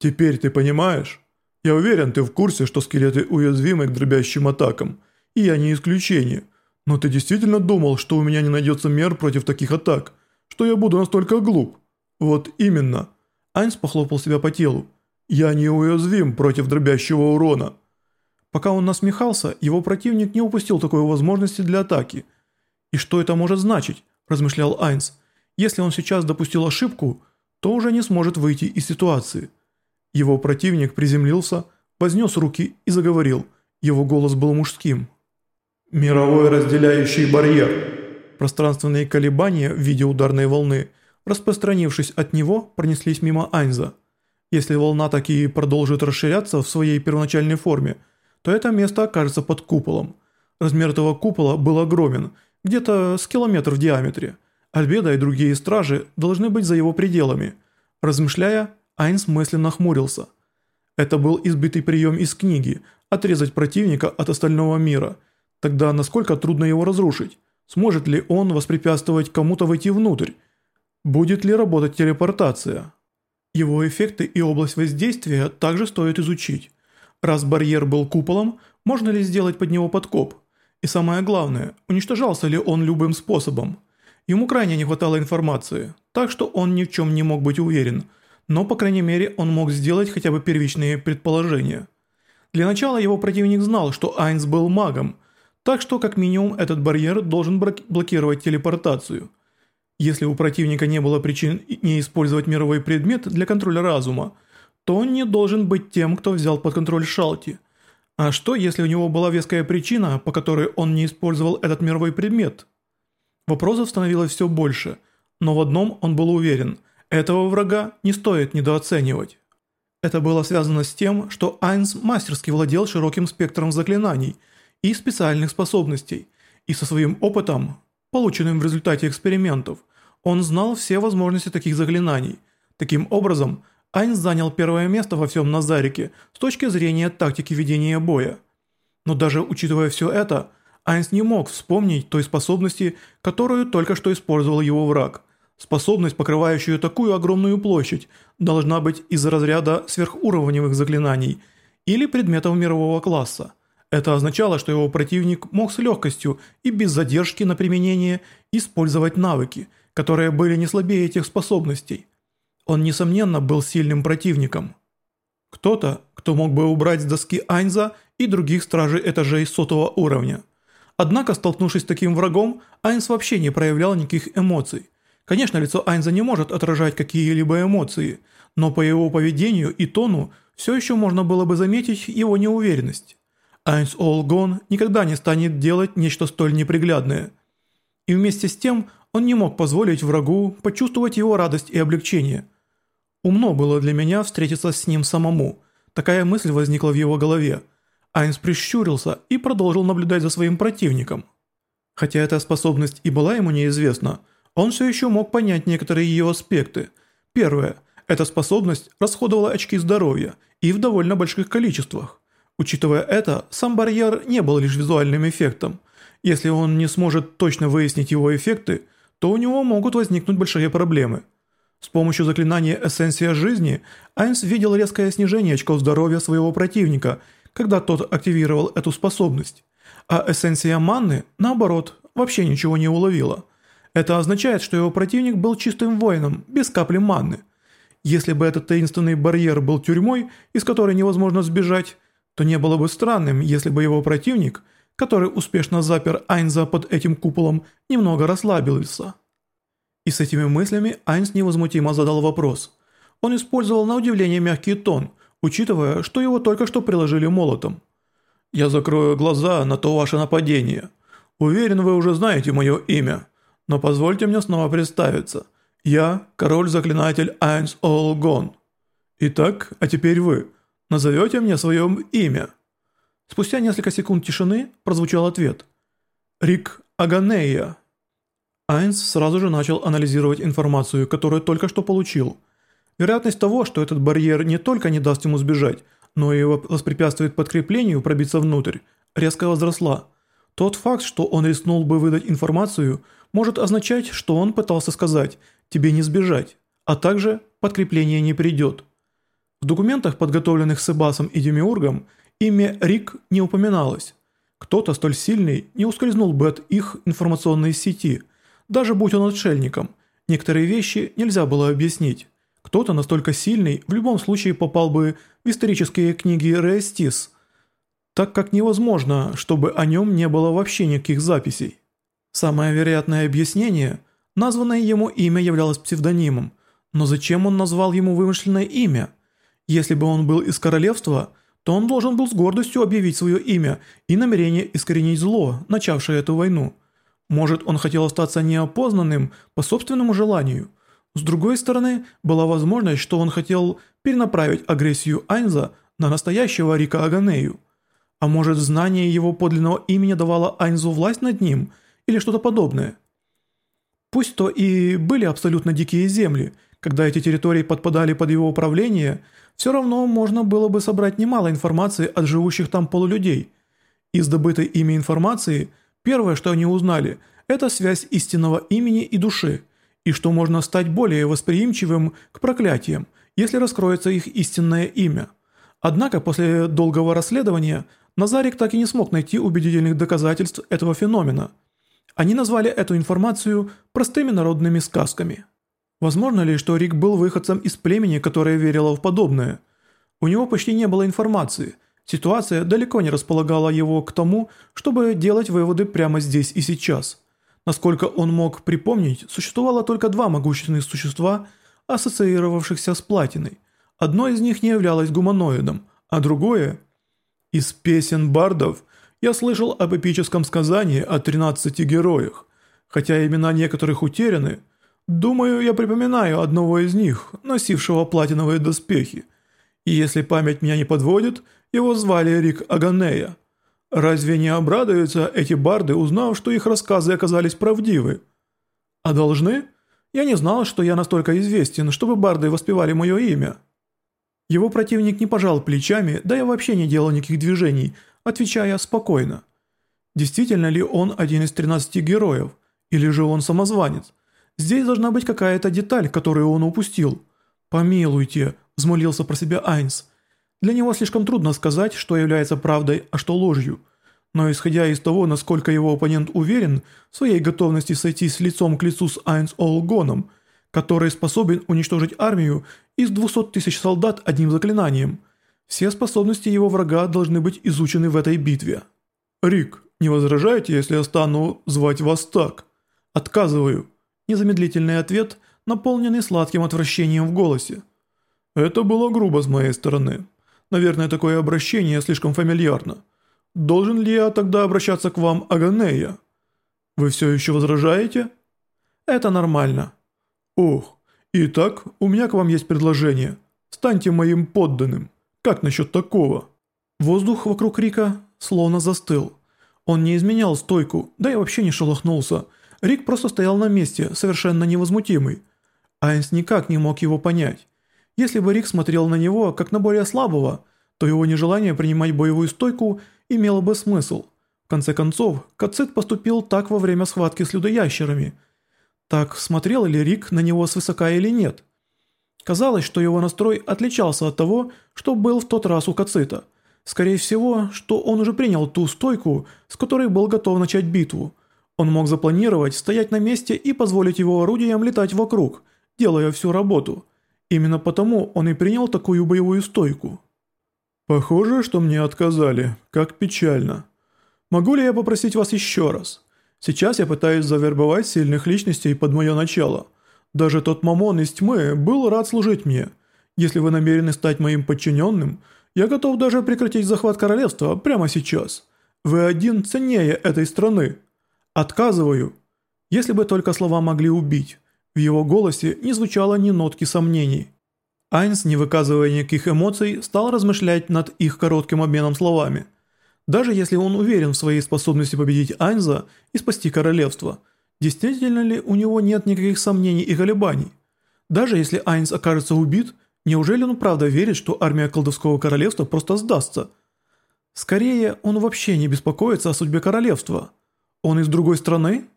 «Теперь ты понимаешь? Я уверен, ты в курсе, что скелеты уязвимы к дробящим атакам, и я не исключение. Но ты действительно думал, что у меня не найдется мер против таких атак, что я буду настолько глуп?» «Вот именно». Айнс похлопал себя по телу. «Я не уязвим против дробящего урона». Пока он насмехался, его противник не упустил такой возможности для атаки. «И что это может значить?» – размышлял Айнс. «Если он сейчас допустил ошибку, то уже не сможет выйти из ситуации». Его противник приземлился, вознес руки и заговорил. Его голос был мужским. «Мировой разделяющий барьер». Пространственные колебания в виде ударной волны, распространившись от него, пронеслись мимо Айнза. Если волна таки продолжит расширяться в своей первоначальной форме – то это место окажется под куполом. Размер этого купола был огромен, где-то с километр в диаметре. Альбеда и другие стражи должны быть за его пределами. Размышляя, Айнс мысленно хмурился. Это был избитый прием из книги «Отрезать противника от остального мира». Тогда насколько трудно его разрушить? Сможет ли он воспрепятствовать кому-то войти внутрь? Будет ли работать телепортация? Его эффекты и область воздействия также стоит изучить. Раз барьер был куполом, можно ли сделать под него подкоп? И самое главное, уничтожался ли он любым способом? Ему крайне не хватало информации, так что он ни в чем не мог быть уверен, но по крайней мере он мог сделать хотя бы первичные предположения. Для начала его противник знал, что Айнс был магом, так что как минимум этот барьер должен блокировать телепортацию. Если у противника не было причин не использовать мировой предмет для контроля разума, то он не должен быть тем, кто взял под контроль Шалти. А что, если у него была веская причина, по которой он не использовал этот мировой предмет? Вопросов становилось все больше, но в одном он был уверен – этого врага не стоит недооценивать. Это было связано с тем, что Айнс мастерски владел широким спектром заклинаний и специальных способностей, и со своим опытом, полученным в результате экспериментов, он знал все возможности таких заклинаний. Таким образом, Айнс занял первое место во всем Назарике с точки зрения тактики ведения боя. Но даже учитывая все это, Айнс не мог вспомнить той способности, которую только что использовал его враг. Способность, покрывающая такую огромную площадь, должна быть из разряда сверхуровневых заклинаний или предметов мирового класса. Это означало, что его противник мог с легкостью и без задержки на применение использовать навыки, которые были не слабее этих способностей. Он, несомненно, был сильным противником. Кто-то, кто мог бы убрать с доски Айнза и других стражей этажей сотого уровня. Однако, столкнувшись с таким врагом, Айнз вообще не проявлял никаких эмоций. Конечно, лицо Айнза не может отражать какие-либо эмоции, но по его поведению и тону все еще можно было бы заметить его неуверенность. Айнс Олгон никогда не станет делать нечто столь неприглядное. И вместе с тем он не мог позволить врагу почувствовать его радость и облегчение – Умно было для меня встретиться с ним самому. Такая мысль возникла в его голове. Айнс прищурился и продолжил наблюдать за своим противником. Хотя эта способность и была ему неизвестна, он все еще мог понять некоторые ее аспекты. Первое. Эта способность расходовала очки здоровья и в довольно больших количествах. Учитывая это, сам барьер не был лишь визуальным эффектом. Если он не сможет точно выяснить его эффекты, то у него могут возникнуть большие проблемы – с помощью заклинания «Эссенция жизни» Айнс видел резкое снижение очков здоровья своего противника, когда тот активировал эту способность. А эссенция манны, наоборот, вообще ничего не уловила. Это означает, что его противник был чистым воином, без капли манны. Если бы этот таинственный барьер был тюрьмой, из которой невозможно сбежать, то не было бы странным, если бы его противник, который успешно запер Айнза под этим куполом, немного расслабился. И с этими мыслями Айнс невозмутимо задал вопрос. Он использовал на удивление мягкий тон, учитывая, что его только что приложили молотом. «Я закрою глаза на то ваше нападение. Уверен, вы уже знаете мое имя, но позвольте мне снова представиться. Я король-заклинатель Айнс Олгон. Итак, а теперь вы. Назовете мне свое имя?» Спустя несколько секунд тишины прозвучал ответ. «Рик Аганея». Айнс сразу же начал анализировать информацию, которую только что получил. Вероятность того, что этот барьер не только не даст ему сбежать, но и воспрепятствует подкреплению пробиться внутрь, резко возросла. Тот факт, что он рискнул бы выдать информацию, может означать, что он пытался сказать «тебе не сбежать», а также «подкрепление не придет». В документах, подготовленных Себасом и Демиургом, имя Рик не упоминалось. Кто-то столь сильный не ускользнул бы от их информационной сети, даже будь он отшельником. Некоторые вещи нельзя было объяснить. Кто-то настолько сильный в любом случае попал бы в исторические книги Реестис, так как невозможно, чтобы о нем не было вообще никаких записей. Самое вероятное объяснение – названное ему имя являлось псевдонимом, но зачем он назвал ему вымышленное имя – если бы он был из королевства, то он должен был с гордостью объявить свое имя и намерение искоренить зло, начавшее эту войну. Может, он хотел остаться неопознанным по собственному желанию. С другой стороны, была возможность, что он хотел перенаправить агрессию Айнза на настоящего Рика Аганею. А может, знание его подлинного имени давало Айнзу власть над ним, или что-то подобное. Пусть то и были абсолютно дикие земли, когда эти территории подпадали под его управление – все равно можно было бы собрать немало информации от живущих там полулюдей. Из добытой ими информации, первое, что они узнали, это связь истинного имени и души, и что можно стать более восприимчивым к проклятиям, если раскроется их истинное имя. Однако после долгого расследования Назарик так и не смог найти убедительных доказательств этого феномена. Они назвали эту информацию простыми народными сказками. Возможно ли, что Рик был выходцем из племени, которое верило в подобное? У него почти не было информации. Ситуация далеко не располагала его к тому, чтобы делать выводы прямо здесь и сейчас. Насколько он мог припомнить, существовало только два могущественных существа, ассоциировавшихся с платиной. Одно из них не являлось гуманоидом, а другое... Из песен бардов я слышал об эпическом сказании о 13 героях. Хотя имена некоторых утеряны, Думаю, я припоминаю одного из них, носившего платиновые доспехи. И если память меня не подводит, его звали Рик Аганея. Разве не обрадуются эти барды, узнав, что их рассказы оказались правдивы? А должны? Я не знал, что я настолько известен, чтобы барды воспевали мое имя. Его противник не пожал плечами, да и вообще не делал никаких движений, отвечая спокойно. Действительно ли он один из 13 героев, или же он самозванец? Здесь должна быть какая-то деталь, которую он упустил. «Помилуйте», – взмолился про себя Айнс. Для него слишком трудно сказать, что является правдой, а что ложью. Но исходя из того, насколько его оппонент уверен в своей готовности сойтись лицом к лицу с Айнс Олгоном, который способен уничтожить армию из 200 тысяч солдат одним заклинанием, все способности его врага должны быть изучены в этой битве. «Рик, не возражаете, если я стану звать вас так?» «Отказываю». Незамедлительный ответ, наполненный сладким отвращением в голосе. «Это было грубо с моей стороны. Наверное, такое обращение слишком фамильярно. Должен ли я тогда обращаться к вам, Аганея? Вы все еще возражаете?» «Это нормально». «Ох, итак, у меня к вам есть предложение. Станьте моим подданным. Как насчет такого?» Воздух вокруг Рика словно застыл. Он не изменял стойку, да и вообще не шелохнулся, Рик просто стоял на месте, совершенно невозмутимый. Айнс никак не мог его понять. Если бы Рик смотрел на него, как на более слабого, то его нежелание принимать боевую стойку имело бы смысл. В конце концов, Кацит поступил так во время схватки с людоящерами. Так смотрел ли Рик на него свысока или нет? Казалось, что его настрой отличался от того, что был в тот раз у Кацита. Скорее всего, что он уже принял ту стойку, с которой был готов начать битву – он мог запланировать, стоять на месте и позволить его орудиям летать вокруг, делая всю работу. Именно потому он и принял такую боевую стойку. «Похоже, что мне отказали. Как печально. Могу ли я попросить вас еще раз? Сейчас я пытаюсь завербовать сильных личностей под мое начало. Даже тот мамон из тьмы был рад служить мне. Если вы намерены стать моим подчиненным, я готов даже прекратить захват королевства прямо сейчас. Вы один ценнее этой страны». «Отказываю!» Если бы только слова могли убить. В его голосе не звучало ни нотки сомнений. Айнс, не выказывая никаких эмоций, стал размышлять над их коротким обменом словами. Даже если он уверен в своей способности победить Айнза и спасти королевство, действительно ли у него нет никаких сомнений и колебаний? Даже если Айнс окажется убит, неужели он правда верит, что армия колдовского королевства просто сдастся? Скорее, он вообще не беспокоится о судьбе королевства – он из другой страны?